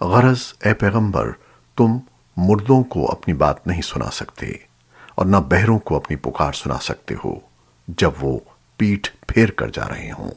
غرض، اے پیغمبر، تم مردوں کو اپنی بات نہیں سنا سکتے اور نہ بہروں کو اپنی پکار سنا سکتے ہو جب وہ پیٹھ پھیر کر جا رہے ہوں۔